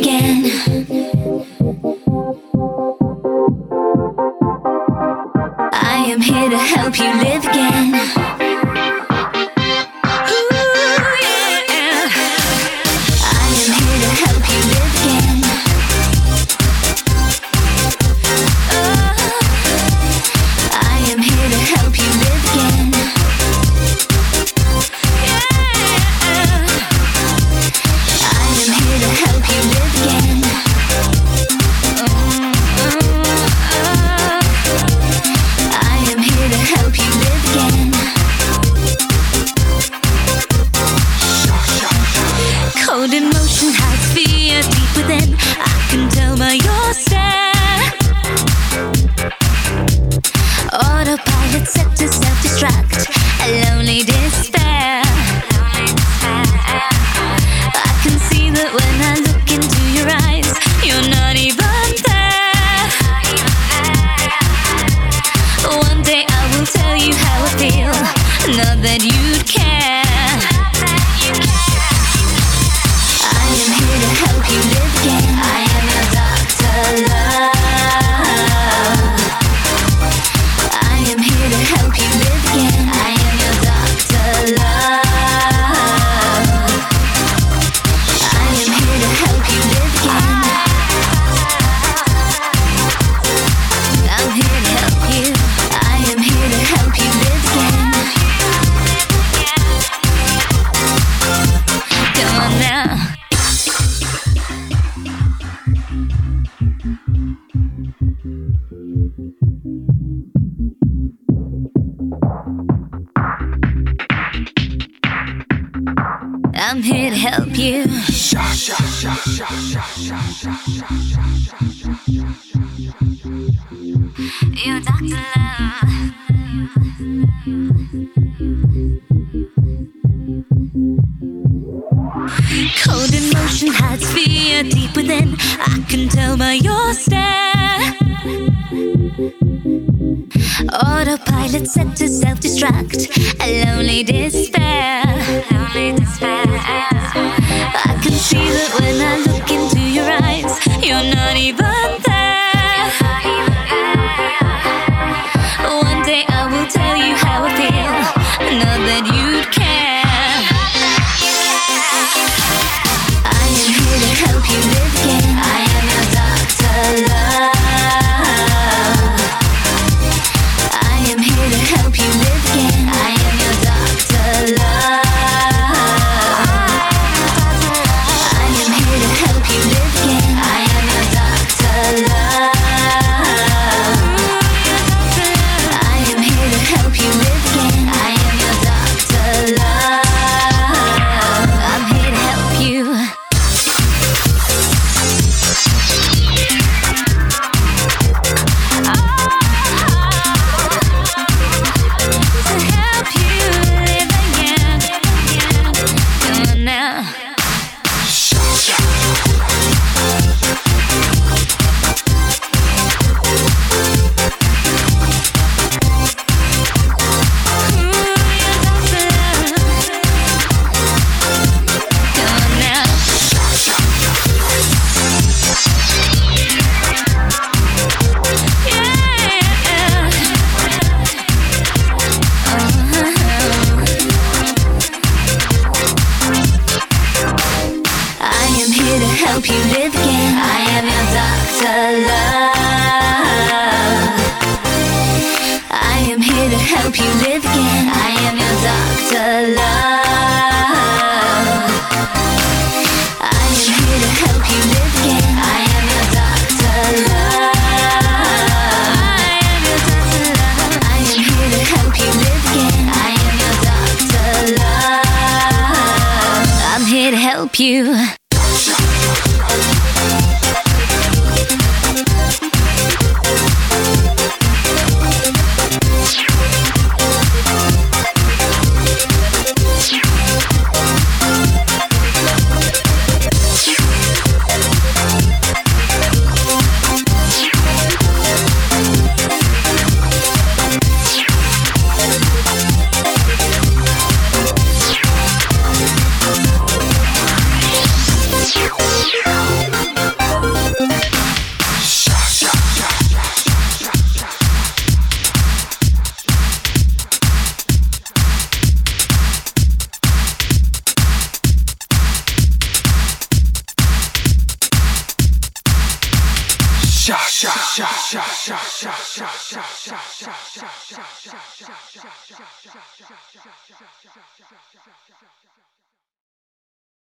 I am here to help you live again. accept to self-destruct here to help you. You Dr. Love. Cold emotion hides fear deep within. I can tell by your stare. Autopilot set to self destruct, a lonely despair. see that when I look into your eyes, you're not even there. help you live again. I am your doctor, love. I am here to help you live again. I am your doctor, love. I am here to help you live again. I am your doctor, love. I am here to help you live again. I am your doctor, love. I'm here to help you. Shot, shot, shot, shot, shot, shot, shot, shot, shot, shot,